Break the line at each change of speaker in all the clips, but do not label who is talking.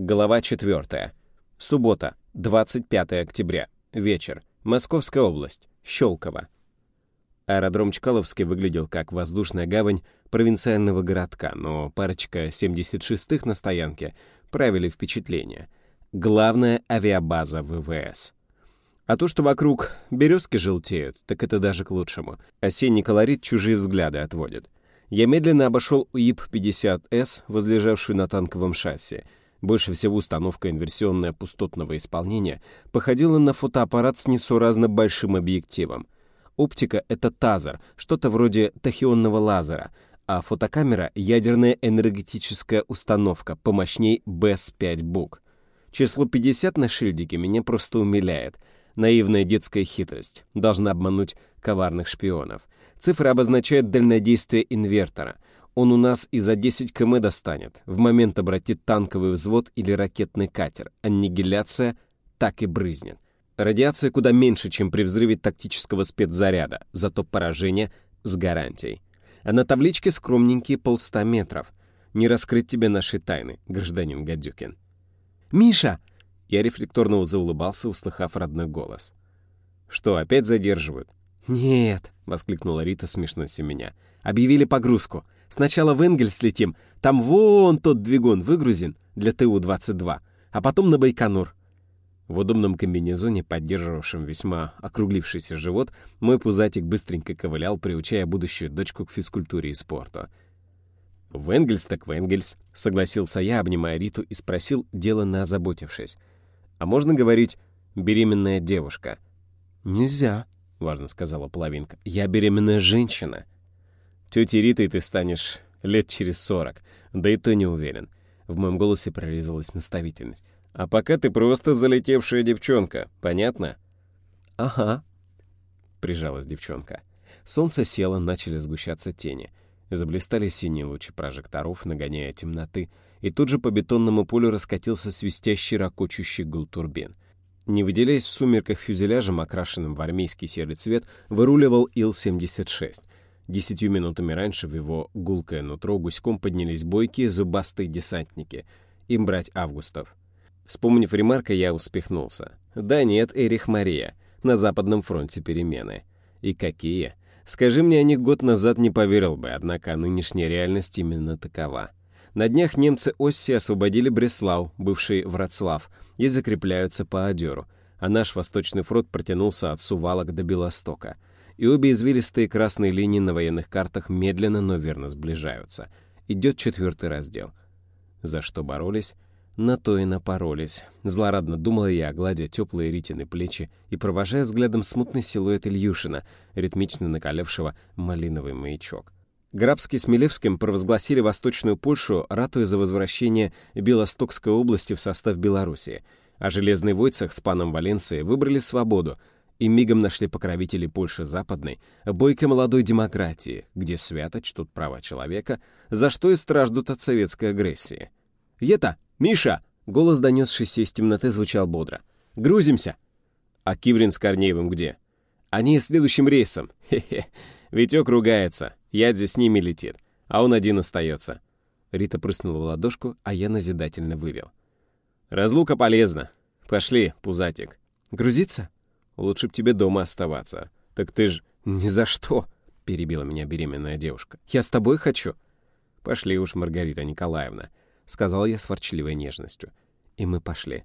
Глава 4. Суббота, 25 октября. Вечер. Московская область. Щелково. Аэродром Чкаловский выглядел как воздушная гавань провинциального городка, но парочка 76-х на стоянке правили впечатление. Главная авиабаза ВВС. А то, что вокруг березки желтеют, так это даже к лучшему. Осенний колорит чужие взгляды отводит. Я медленно обошел УИП-50С, возлежавшую на танковом шасси — больше всего установка инверсионная пустотного исполнения походила на фотоаппарат с несуразно большим объективом. Оптика — это тазер, что-то вроде тахионного лазера, а фотокамера — ядерная энергетическая установка, помощней БЭС-5 БУК. Число 50 на шильдике меня просто умиляет. Наивная детская хитрость должна обмануть коварных шпионов. Цифра обозначает дальнодействие инвертора — он у нас и за 10 км достанет. В момент обратит танковый взвод или ракетный катер. Аннигиляция так и брызнет. Радиация куда меньше, чем при взрыве тактического спецзаряда, зато поражение с гарантией. А на табличке скромненькие полста метров. Не раскрыть тебе наши тайны, гражданин Гадюкин. «Миша!» Я рефлекторно заулыбался, услыхав родной голос. «Что, опять задерживают?»
«Нет!» — воскликнула Рита смешно меня. «Объявили погрузку. Сначала в Энгельс летим, там вон тот двигун выгрузен для ТУ-22, а потом на Байконур.
В удобном комбинезоне, поддерживавшем весьма округлившийся живот, мой пузатик быстренько ковылял, приучая будущую дочку к физкультуре и спорту. «В Энгельс так в Энгельс», — согласился я, обнимая Риту, и спросил, деланно озаботившись. «А можно говорить «беременная девушка»?»
«Нельзя», — важно сказала половинка. «Я беременная женщина».
Тетей Ритой ты станешь лет через сорок, да и то не уверен. В моем голосе прорезалась наставительность. А пока ты просто залетевшая девчонка, понятно?
Ага,
прижалась девчонка. Солнце село, начали сгущаться тени. Заблистали синие лучи прожекторов, нагоняя темноты, и тут же по бетонному полю раскатился свистящий ракочущий гул турбин. Не выделяясь в сумерках фюзеляжем, окрашенным в армейский серый цвет, выруливал Ил-76 — Десятью минутами раньше в его гулкое нутро гуськом поднялись бойкие зубастые десантники. Им брать Августов. Вспомнив ремарка, я успехнулся. Да нет, Эрих Мария. На Западном фронте перемены. И какие? Скажи мне о них год назад не поверил бы, однако нынешняя реальность именно такова. На днях немцы Осси освободили Бреслау, бывший Врацлав, и закрепляются по Одеру, а наш Восточный фронт протянулся от Сувалок до Белостока — и обе извилистые красные линии на военных картах медленно, но верно сближаются. Идет четвертый раздел. За что боролись? На то и напоролись. Злорадно думала я, гладя теплые Ритины плечи и провожая взглядом смутный силуэт Ильюшина, ритмично накалявшего малиновый маячок. Грабский с Милевским провозгласили Восточную Польшу, ратуя за возвращение Белостокской области в состав Белоруссии, а Железный Войцах с паном Валенции выбрали свободу — и мигом нашли покровителей Польши Западной, бойкой молодой демократии, где свято чтут права человека, за что и страждут от советской агрессии. «Ета! Миша!» — голос, донесшийся из темноты, звучал бодро. «Грузимся!» «А Киврин с Корнеевым где?» «Они следующим рейсом. Хе-хе. Витек ругается. Ядзи с ними летит. А он один остается». Рита прыснула в ладошку, а я назидательно вывел. «Разлука полезна. Пошли, пузатик».
«Грузиться?»
Лучше б тебе дома оставаться. Так ты ж...
Ни за что, перебила меня беременная девушка. Я с тобой хочу.
Пошли уж, Маргарита Николаевна, сказал я с ворчливой нежностью. И мы пошли.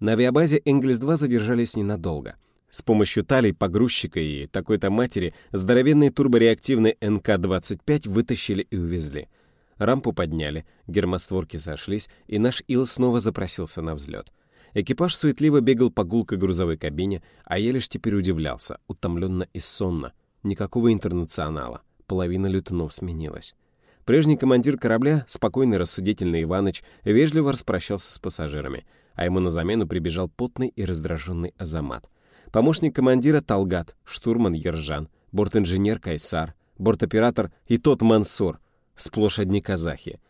На авиабазе Энгельс-2 задержались ненадолго. С помощью талий, погрузчика и такой-то матери здоровенный турбореактивный НК-25 вытащили и увезли. Рампу подняли, гермостворки сошлись, и наш Ил снова запросился на взлет. Экипаж суетливо бегал по гулкой грузовой кабине, а я лишь теперь удивлялся, утомленно и сонно. Никакого интернационала. Половина летунов сменилась. Прежний командир корабля, спокойный рассудительный Иваныч, вежливо распрощался с пассажирами, а ему на замену прибежал потный и раздраженный Азамат. Помощник командира Талгат, штурман Ержан, бортинженер Кайсар, бортоператор и тот Мансур, сплошь одни казахи.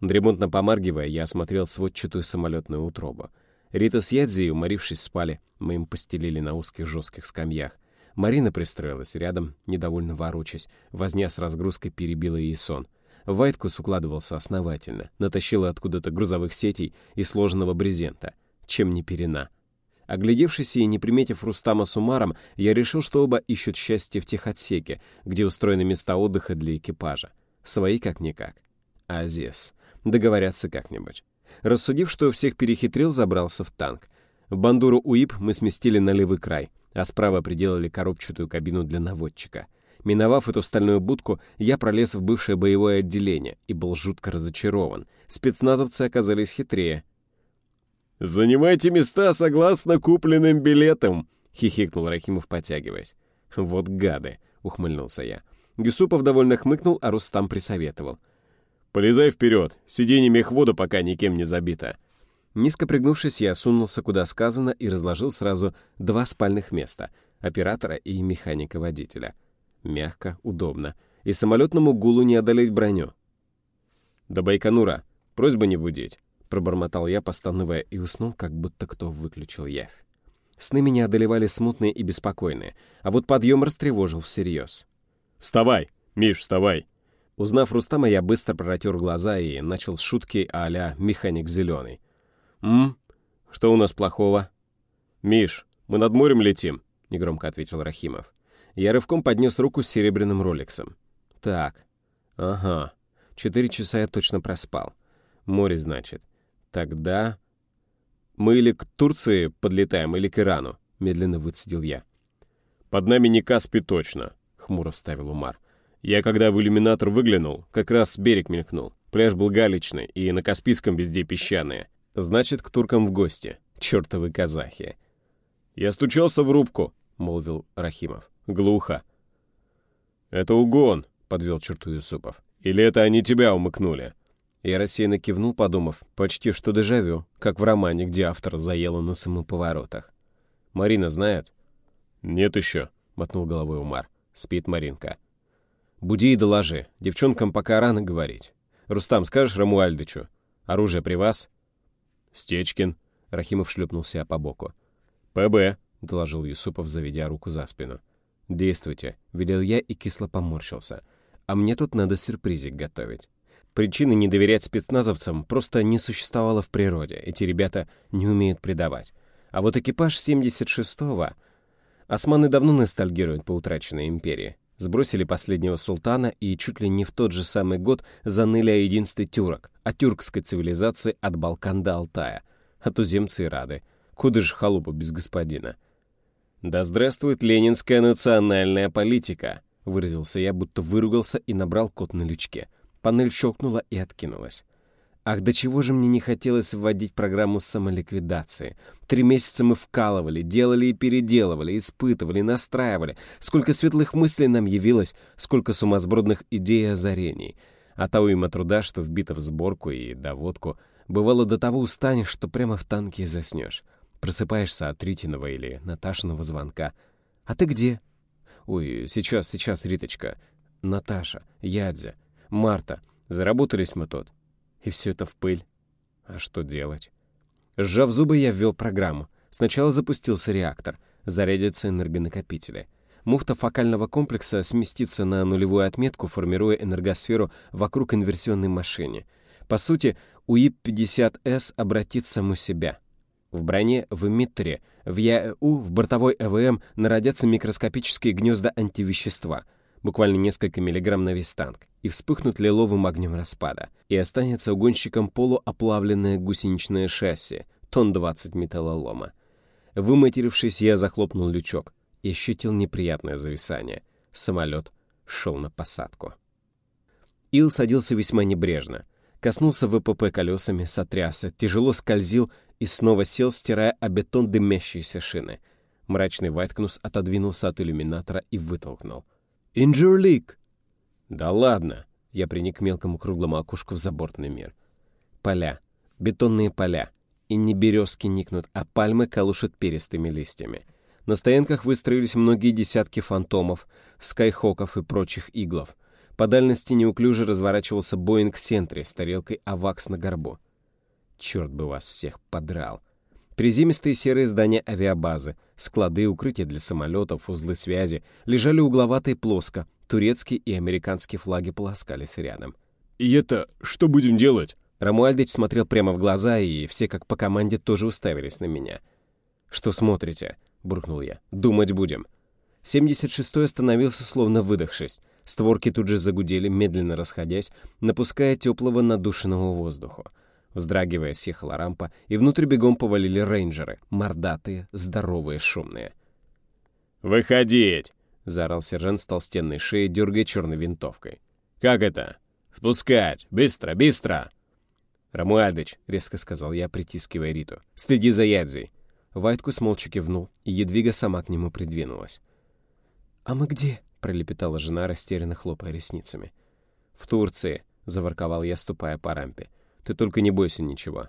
Дремонтно помаргивая, я осмотрел сводчатую самолетную утробу. Рита с Ядзи, уморившись, спали. Мы им постелили на узких жестких скамьях. Марина пристроилась рядом, недовольно ворочась. Возня с разгрузкой перебила ей сон. Вайткус укладывался основательно, натащила откуда-то грузовых сетей и сложенного брезента. Чем не перена. Оглядевшись и не приметив Рустама с Умаром, я решил, что оба ищут счастье в техотсеке, где устроены места отдыха для экипажа. Свои как-никак. Азес. Договорятся как-нибудь. Рассудив, что всех перехитрил, забрался в танк. Бандуру УИП мы сместили на левый край, а справа приделали коробчатую кабину для наводчика. Миновав эту стальную будку, я пролез в бывшее боевое отделение и был жутко разочарован. Спецназовцы оказались хитрее.
«Занимайте места согласно купленным билетам!» — хихикнул Рахимов, потягиваясь.
«Вот гады!» — ухмыльнулся я. Юсупов довольно хмыкнул, а Рустам присоветовал.
«Полезай вперед, сиденье мехвода пока никем не забито».
Низко пригнувшись, я сунулся куда сказано и разложил сразу два спальных места — оператора и механика-водителя. Мягко, удобно. И самолетному гулу не одолеть броню.
«До Байконура. Просьба не будить», — пробормотал я, постановая, и уснул, как будто кто выключил явь.
Сны меня одолевали смутные и беспокойные, а вот подъем растревожил всерьез.
«Вставай! Миш, вставай!»
Узнав Рустама, я быстро протер глаза и начал с шутки а-ля «Механик зеленый».
«М? Что у нас плохого?» «Миш, мы над морем летим», — негромко ответил Рахимов.
Я рывком поднес руку с серебряным роликсом. «Так, ага, четыре часа я точно проспал. Море, значит. Тогда...» «Мы или к Турции подлетаем, или к Ирану», — медленно выцедил я.
«Под нами не Каспий точно», — хмуро вставил Умар. «Я, когда в иллюминатор выглянул, как раз берег мелькнул. Пляж был галечный, и на Каспийском везде песчаные.
Значит, к туркам в гости. Чёртовы казахи».
«Я стучался в рубку», — молвил Рахимов. «Глухо». «Это угон», — подвел черту Юсупов. «Или это они тебя умыкнули?»
Я рассеянно кивнул, подумав, почти что дежавю, как в романе, где автор заело на самоповоротах. «Марина знает?»
«Нет еще», —
мотнул головой Умар. Спит Маринка. «Буди и доложи. Девчонкам пока рано говорить. Рустам, скажешь Рамуальдычу? Оружие при вас?»
«Стечкин», —
Рахимов шлепнулся по боку.
«ПБ», —
доложил Юсупов, заведя руку за спину. «Действуйте», — велел я и кисло поморщился. «А мне тут надо сюрпризик готовить». Причины не доверять спецназовцам просто не существовало в природе. Эти ребята не умеют предавать. А вот экипаж 76-го Османы давно ностальгируют по утраченной империи. Сбросили последнего султана и чуть ли не в тот же самый год заныли о единстве тюрок, о тюркской цивилизации от Балкан до Алтая. А туземцы и рады. Куда же халупу без господина? «Да здравствует ленинская национальная политика!» Выразился я, будто выругался и набрал код на лючке. Панель щелкнула и откинулась. Ах, до чего же мне не хотелось вводить программу самоликвидации. Три месяца мы вкалывали, делали и переделывали, испытывали, настраивали. Сколько светлых мыслей нам явилось, сколько сумасбродных идей и озарений. А того има труда, что вбито в сборку и доводку, бывало до того устанешь, что прямо в танке и заснешь. Просыпаешься от Ритиного или Наташиного звонка. «А ты где?» «Ой, сейчас, сейчас, Риточка. Наташа, Ядзя, Марта. Заработались мы тут. И все это в пыль. А что делать? Сжав зубы, я ввел программу. Сначала запустился реактор. Зарядятся энергонакопители. Муфта фокального комплекса сместится на нулевую отметку, формируя энергосферу вокруг инверсионной машины. По сути, УИП-50С обратит саму себя. В броне, в эмиттере, в ЯЭУ, в бортовой ЭВМ народятся микроскопические гнезда антивещества — буквально несколько миллиграмм на весь танк, и вспыхнут лиловым огнем распада, и останется угонщиком полуоплавленное гусеничное шасси, тон 20 металлолома. Выматерившись, я захлопнул лючок и ощутил неприятное зависание. Самолет шел на посадку. Ил садился весьма небрежно. Коснулся ВПП колесами, сотрясся, тяжело скользил и снова сел, стирая о бетон дымящиеся шины. Мрачный Вайткнус отодвинулся от иллюминатора и вытолкнул. «Инджурлик!» «Да ладно!» — я приник к мелкому круглому окушку в забортный мир. Поля. Бетонные поля. И не березки никнут, а пальмы колышут перистыми листьями. На стоянках выстроились многие десятки фантомов, скайхоков и прочих иглов. По дальности неуклюже разворачивался Боинг Сентри с тарелкой авакс на горбу. Черт бы вас всех подрал. Приземистые серые здания авиабазы, склады, укрытия для самолетов, узлы связи лежали угловато и плоско, турецкие и американские флаги полоскались рядом.
и это что будем делать?»
Рамуальдыч смотрел прямо в глаза, и все как по команде тоже уставились на меня. «Что смотрите?» — буркнул я. «Думать будем». 76-й остановился, словно выдохшись. Створки тут же загудели, медленно расходясь, напуская теплого надушенного воздуха. Вздрагивая, съехала рампа, и внутрь бегом повалили рейнджеры, мордатые, здоровые, шумные.
«Выходить!»
— заорал сержант с толстенной шеей, дергая черной винтовкой.
«Как это?» «Спускать! Быстро, быстро!»
«Рамуальдыч», — резко сказал я, притискивая Риту, — «следи за Ядзей». Вайткус молча кивнул, и Едвига сама к нему придвинулась. «А мы где?» — пролепетала жена, растерянно хлопая ресницами. «В Турции», — заворковал я, ступая по рампе. «Ты только не бойся ничего».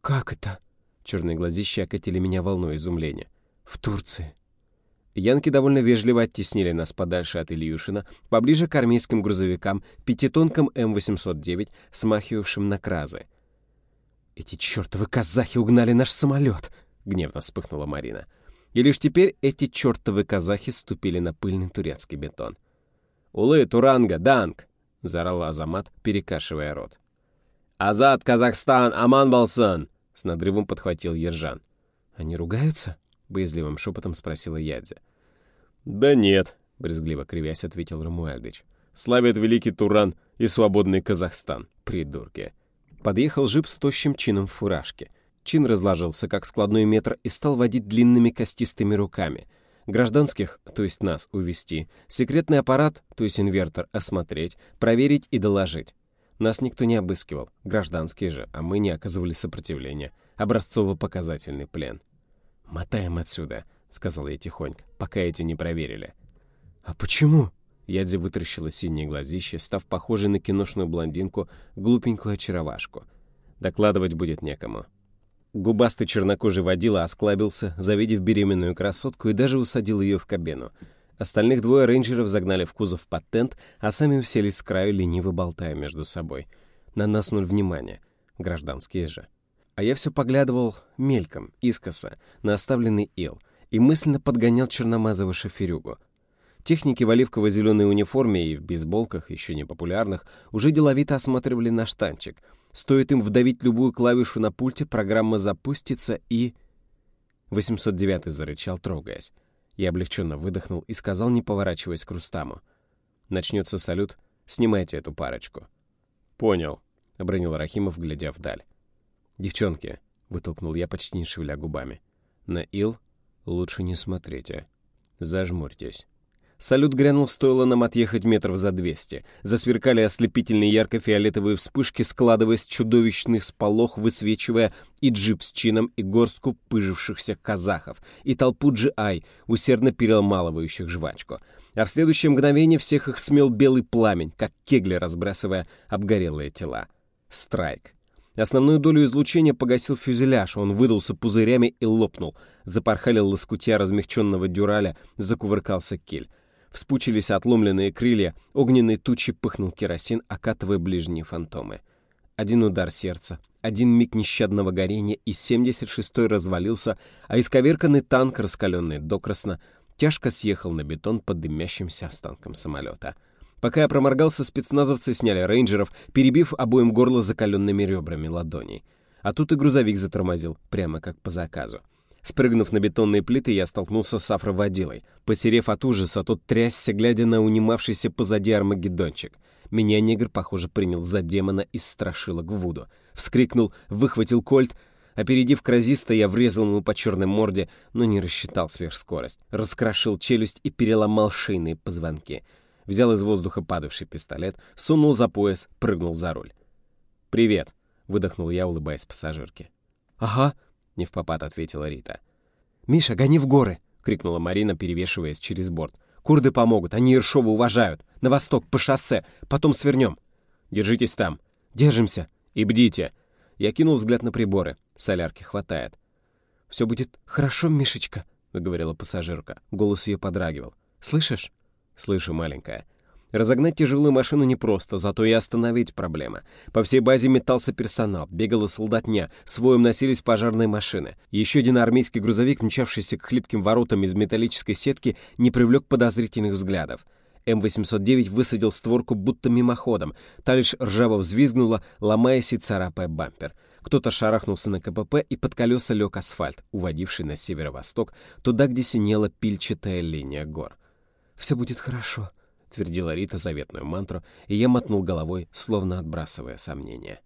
«Как это?» Черные глазища окатили меня волной изумления. «В Турции?» Янки довольно вежливо оттеснили нас подальше от Ильюшина, поближе к армейским грузовикам, пятитонкам М-809, смахивавшим на кразы. «Эти чертовы казахи угнали наш самолет!» — гневно вспыхнула Марина. И лишь теперь эти чертовы казахи ступили на пыльный турецкий бетон.
«Улы, Туранга, Данг!»
— заорал Азамат, перекашивая рот.
«Азат, Казахстан, Аман Балсан!»
— с надрывом подхватил Ержан. «Они ругаются?» боязливым шепотом спросила Ядзя.
«Да нет», —
брезгливо кривясь, ответил Рамуальдыч.
«Славят великий Туран и свободный Казахстан,
придурки». Подъехал жип с тощим чином в фуражке. Чин разложился, как складной метр, и стал водить длинными костистыми руками. Гражданских, то есть нас, увести, секретный аппарат, то есть инвертор, осмотреть, проверить и доложить. Нас никто не обыскивал, гражданские же, а мы не оказывали сопротивления. Образцово-показательный плен. «Мотаем отсюда», — сказал я тихонько, пока эти не проверили. «А почему?» Ядзи вытаращила синие глазище, став похожей на киношную блондинку, глупенькую очаровашку. Докладывать будет некому. Губастый чернокожий водила осклабился, завидев беременную красотку, и даже усадил ее в кабину. Остальных двое рейнджеров загнали в кузов патент, а сами уселись с краю, лениво болтая между собой. На нас нуль внимания. Гражданские же. А я все поглядывал мельком, искоса, на оставленный ил, и мысленно подгонял черномазого шоферюгу. Техники в оливково-зеленой униформе и в бейсболках, еще не популярных, уже деловито осматривали наш танчик. Стоит им вдавить любую клавишу на пульте, программа запустится и... 809 зарычал, трогаясь. Я облегченно выдохнул и сказал, не поворачиваясь к Рустаму. «Начнется салют, снимайте эту парочку».
«Понял», —
обронил Рахимов, глядя вдаль. «Девчонки», — вытолкнул я, почти не шевеля губами, — «на ил лучше не смотрите. Зажмурьтесь». Салют грянул, стоило нам отъехать метров за двести. Засверкали ослепительные ярко-фиолетовые вспышки, складываясь чудовищный сполох, высвечивая и джип с чином, и горстку пыжившихся казахов, и толпу джи-ай, усердно переломалывающих жвачку. А в следующее мгновение всех их смел белый пламень, как кегли разбрасывая обгорелые тела. Страйк. Основную долю излучения погасил фюзеляж, он выдался пузырями и лопнул. Запорхали лоскутя размягченного дюраля, закувыркался кель. Вспучились отломленные крылья, огненной тучи пыхнул керосин, окатывая ближние фантомы. Один удар сердца, один миг нещадного горения, и 76-й развалился, а исковерканный танк, раскаленный докрасно, тяжко съехал на бетон под дымящимся останком самолета — Пока я проморгался, спецназовцы сняли рейнджеров, перебив обоим горло закаленными ребрами ладоней. А тут и грузовик затормозил, прямо как по заказу. Спрыгнув на бетонные плиты, я столкнулся с афроводилой. Посерев от ужаса, тот трясся, глядя на унимавшийся позади армагеддончик. Меня негр, похоже, принял за демона из страшилок Вуду. Вскрикнул, выхватил кольт. Опередив кразиста, я врезал ему по черной морде, но не рассчитал сверхскорость. Раскрошил челюсть и переломал шейные позвонки — взял из воздуха падавший пистолет, сунул за пояс, прыгнул за руль. «Привет», — выдохнул я, улыбаясь пассажирке.
«Ага», —
не в попад ответила Рита. «Миша, гони в горы!» — крикнула Марина, перевешиваясь через борт. «Курды помогут, они Иршова уважают. На восток, по шоссе, потом свернем. Держитесь там. Держимся. И бдите». Я кинул взгляд на приборы. Солярки хватает. «Все будет хорошо, Мишечка», — выговорила пассажирка. Голос ее подрагивал. «Слышишь?» «Слышу, маленькая». Разогнать тяжелую машину непросто, зато и остановить проблема. По всей базе метался персонал, бегала солдатня, своем носились пожарные машины. Еще один армейский грузовик, мчавшийся к хлипким воротам из металлической сетки, не привлек подозрительных взглядов.
М-809 высадил створку будто мимоходом. Та лишь ржаво взвизгнула, ломаясь и царапая бампер. Кто-то шарахнулся на КПП, и под колеса лег асфальт, уводивший на северо-восток, туда, где синела пильчатая линия гор. «Все будет хорошо», — твердила Рита заветную мантру, и я мотнул головой, словно отбрасывая сомнения.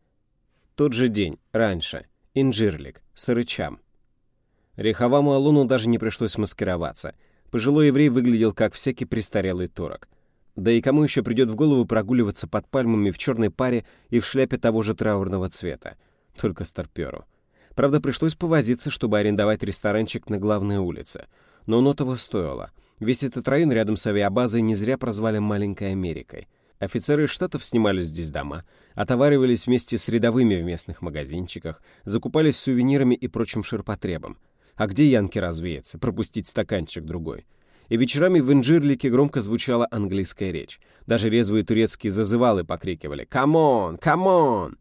Тот же день, раньше, Инжирлик, Сырычам. Реховому Алуну даже не пришлось маскироваться. Пожилой еврей выглядел как всякий престарелый турок. Да и кому еще придет в голову прогуливаться под пальмами в черной паре и в шляпе того же траурного цвета? Только старперу. Правда, пришлось повозиться, чтобы арендовать ресторанчик на главной улице. Но оно того стоило. Весь этот район рядом с авиабазой не зря прозвали «маленькой Америкой». Офицеры Штатов снимали здесь дома, отоваривались вместе с рядовыми в местных магазинчиках, закупались сувенирами и прочим ширпотребом. А где Янки развеяться, пропустить стаканчик другой? И вечерами в Инджирлике громко звучала английская речь. Даже резвые турецкие зазывалы покрикивали «Come on! Come on!».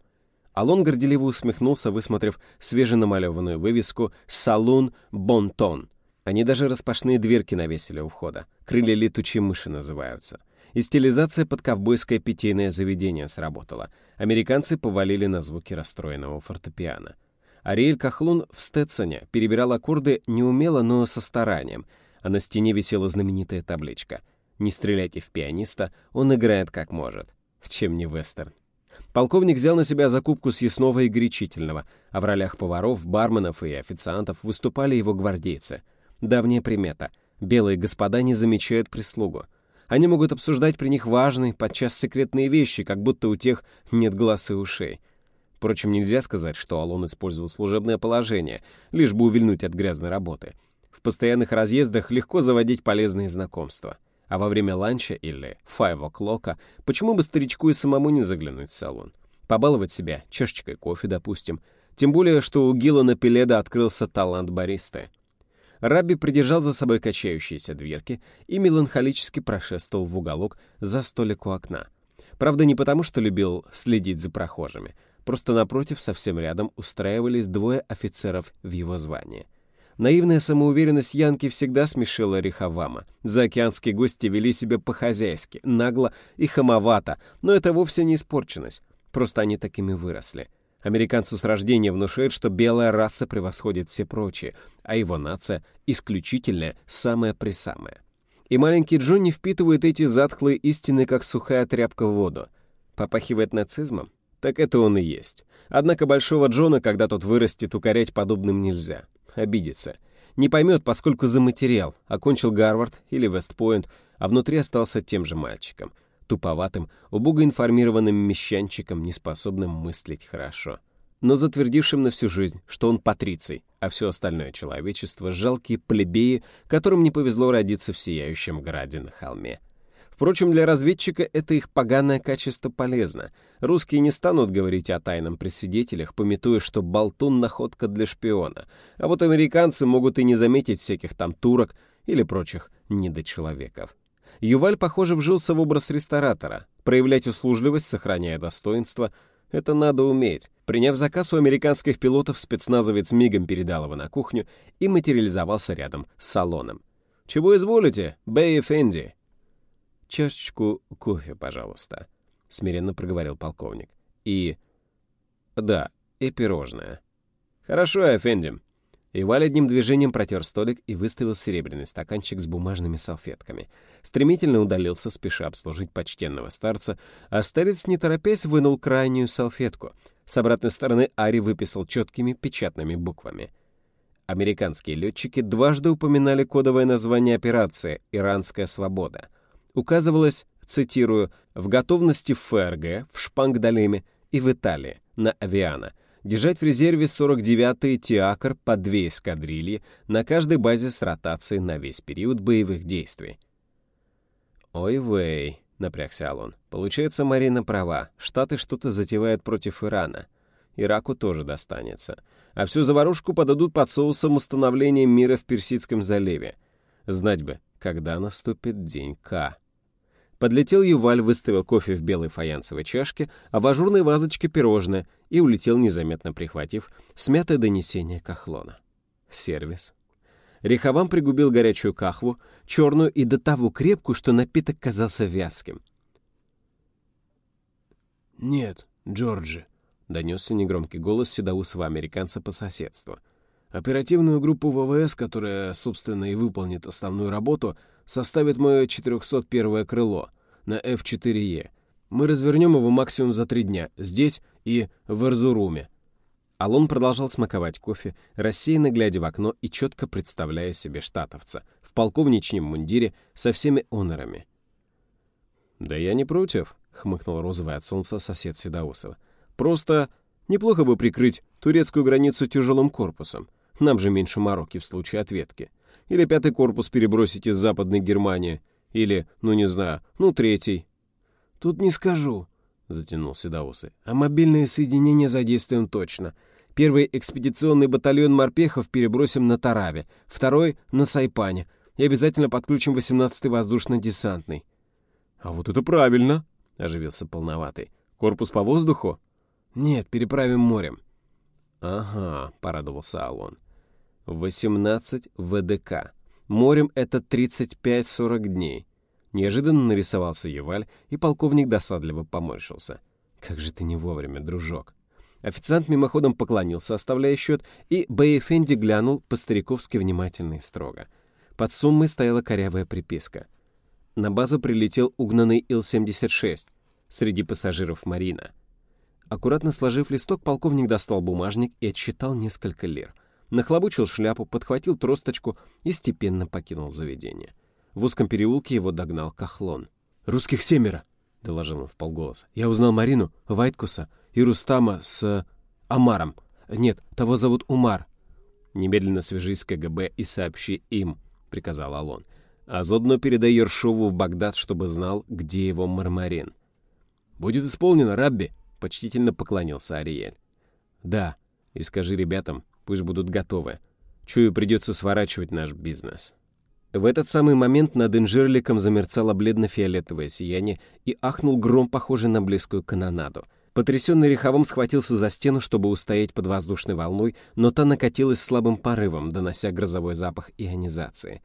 Алон горделиво усмехнулся, высмотрев свеженамалеванную вывеску «Салун Бонтон». Они даже распашные дверки навесили у входа. Крылья летучей мыши называются. И стилизация под ковбойское питейное заведение сработала. Американцы повалили на звуки расстроенного фортепиано. Ариэль Кахлун в Стетсоне перебирал аккорды неумело, но со старанием, а на стене висела знаменитая табличка «Не стреляйте в пианиста, он играет как может». Чем не вестерн. Полковник взял на себя закупку съестного и горячительного, а в ролях поваров, барменов и официантов выступали его гвардейцы. Давняя примета — белые господа не замечают прислугу. Они могут обсуждать при них важные, подчас секретные вещи, как будто у тех нет глаз и ушей — Впрочем, нельзя сказать, что Алон использовал служебное положение, лишь бы увильнуть от грязной работы. В постоянных разъездах легко заводить полезные знакомства. А во время ланча или five o'clock почему бы старичку и самому не заглянуть в салон? Побаловать себя чашечкой кофе, допустим. Тем более, что у Гиллана Пеледа открылся талант баристы. Рабби придержал за собой качающиеся дверки и меланхолически прошествовал в уголок за столик у окна. Правда, не потому, что любил следить за прохожими, Просто напротив, совсем рядом, устраивались двое офицеров в его звании. Наивная самоуверенность Янки всегда смешила Рихавама. Заокеанские гости вели себя по-хозяйски, нагло и хамовато, но это вовсе не испорченность. Просто они такими выросли. Американцу с рождения внушают, что белая раса превосходит все прочие, а его нация — исключительная, самая-пресамая. И маленький Джонни впитывает эти затхлые истины, как сухая тряпка в воду. Попахивает нацизмом? Так это он и есть. Однако Большого Джона, когда тот вырастет, укорять подобным нельзя. Обидится. Не поймет, поскольку заматериал, окончил Гарвард или Вестпойнт, а внутри остался тем же мальчиком. Туповатым, убого информированным мещанчиком, неспособным мыслить хорошо. Но затвердившим на всю жизнь, что он патриций, а все остальное человечество — жалкие плебеи, которым не повезло родиться в сияющем граде на холме. Впрочем, для разведчика это их поганое качество полезно. Русские не станут говорить о тайном при свидетелях, пометуя, что болтун — находка для шпиона. А вот американцы могут и не заметить всяких там турок или прочих недочеловеков. Юваль, похоже, вжился в образ ресторатора. Проявлять услужливость, сохраняя достоинство — это надо уметь. Приняв заказ у американских пилотов, спецназовец мигом передал его на кухню и материализовался рядом с салоном. «Чего изволите, Бэй Фенди?»
«Чашечку кофе, пожалуйста», — смиренно проговорил полковник. «И... да, и пирожное».
«Хорошо, Эфенди».
Иваль одним движением протер столик и выставил серебряный стаканчик с бумажными салфетками. Стремительно удалился, спеша обслужить почтенного старца, а старец, не торопясь, вынул крайнюю салфетку. С обратной стороны Ари выписал четкими печатными буквами. Американские летчики дважды упоминали кодовое название операции «Иранская свобода» указывалось, цитирую, «в готовности в ФРГ, в Шпангдалеме и в Италии, на Авиана, держать в резерве 49-й Тиакр по две эскадрильи на каждой базе с ротацией на весь период боевых действий».
«Ой-вей», — напрягся Алон, — «получается, Марина права, Штаты что-то затевают против Ирана». Ираку тоже достанется. А всю заварушку подадут под соусом установления мира в Персидском заливе. Знать бы, когда наступит день К. Подлетел Юваль, выставил кофе в белой фаянсовой чашке, а в ажурной вазочке пирожное и улетел, незаметно прихватив смятое донесение Кахлона. Сервис.
Рехавам пригубил горячую кахву, черную и до того крепкую, что напиток казался вязким.
«Нет, Джорджи», —
донесся негромкий голос седоусого американца по соседству.
«Оперативную группу ВВС, которая, собственно, и выполнит основную работу, составит мое 401-е крыло на F4E. Мы развернем его максимум за три дня, здесь и в Эрзуруме.
Алон продолжал смаковать кофе, рассеянно глядя в окно и четко представляя себе штатовца в полковничьем мундире со всеми онорами.
«Да я не против», — хмыкнул розовый от солнца сосед Седоусова. «Просто неплохо бы прикрыть турецкую границу тяжелым корпусом. Нам же меньше мороки в случае ответки. Или пятый корпус перебросить из Западной Германии. Или, ну не знаю, ну третий».
«Тут не скажу», — затянул Седоусы. «А мобильные соединения задействуем точно. Первый экспедиционный батальон морпехов перебросим на Тараве, второй — на Сайпане. И обязательно подключим 18-й воздушно-десантный.
— А вот это правильно, — оживился полноватый. — Корпус по воздуху?
— Нет, переправим морем.
— Ага, — порадовался Алон. — 18 ВДК. Морем это 35-40 дней. Неожиданно нарисовался Юваль, и полковник досадливо поморщился. «Как же ты не вовремя, дружок!» Официант мимоходом поклонился, оставляя счет, и Бэйфенди глянул по-стариковски внимательно и строго. Под суммой стояла корявая приписка. На базу прилетел угнанный Ил-76. Среди пассажиров Марина. Аккуратно сложив листок, полковник достал бумажник и отсчитал несколько лир. Нахлобучил шляпу, подхватил тросточку и степенно покинул заведение. В узком переулке его догнал Кахлон.
«Русских семеро!» — доложил он в полголоса. «Я узнал Марину, Вайткуса, и Рустама с Амаром. Нет, того зовут Умар.
Немедленно свяжись с КГБ и сообщи им, приказал Алон. А заодно передай Ершову в Багдад, чтобы знал, где его Мармарин.
Будет исполнено, Рабби,
почтительно поклонился Ариэль.
Да,
и скажи ребятам, пусть будут готовы. Чую, придется сворачивать наш бизнес. В этот самый момент над инжирликом замерцало бледно-фиолетовое сияние и ахнул гром, похожий на близкую канонаду — Потрясенный Реховым схватился за стену, чтобы устоять под воздушной волной, но та накатилась слабым порывом, донося грозовой запах ионизации.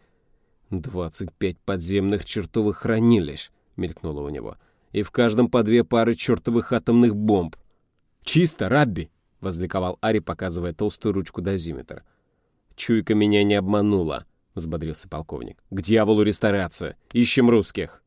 «Двадцать пять подземных чертовых хранилищ!» — мелькнуло у него. «И в каждом по две пары чертовых атомных бомб!»
«Чисто, Рабби!»
— возликовал Ари, показывая толстую ручку дозиметра. «Чуйка меня не обманула!» — взбодрился полковник. «К дьяволу ресторацию! Ищем русских!»